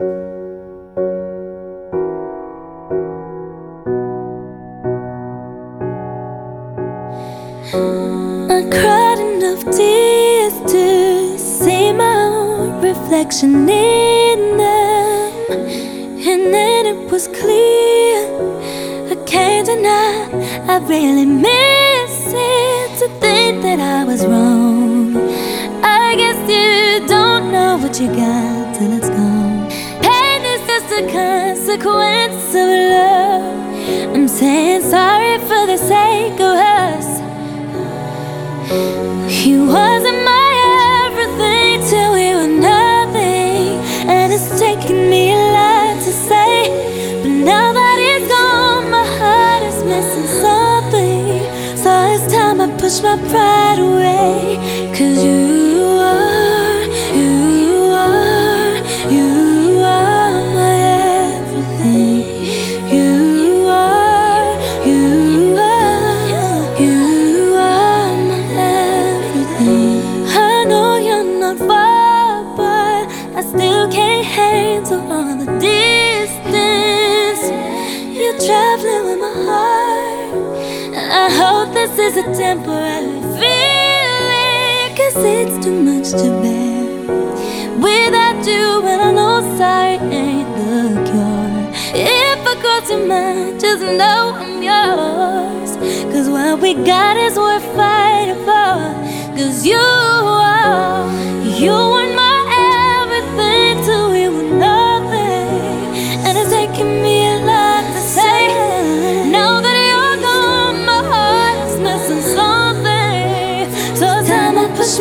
I cried enough tears to see my own reflection in them, and then it was clear I can't deny I really miss it to think that I was wrong. I guess you don't know what you got till it's consequence of love. I'm saying sorry for the sake of us. You wasn't my everything till we were nothing, and it's taken me a lot to say. But now that it's gone, my heart is missing something. So it's time I push my pride away. Cause you still can't the distance. You're traveling with my heart. I hope this is a temporary feeling, cause it's too much to bear. Without you, and I know sorry ain't the cure. If I cross your mind, just know I'm yours. Cause what we got is worth fighting for. Cause you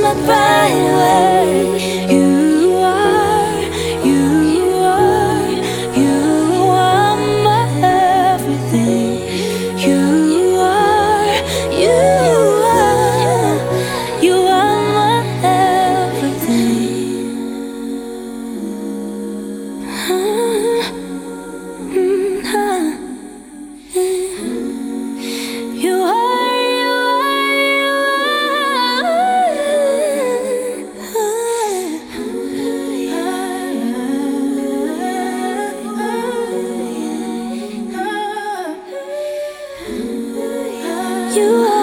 my pride away. You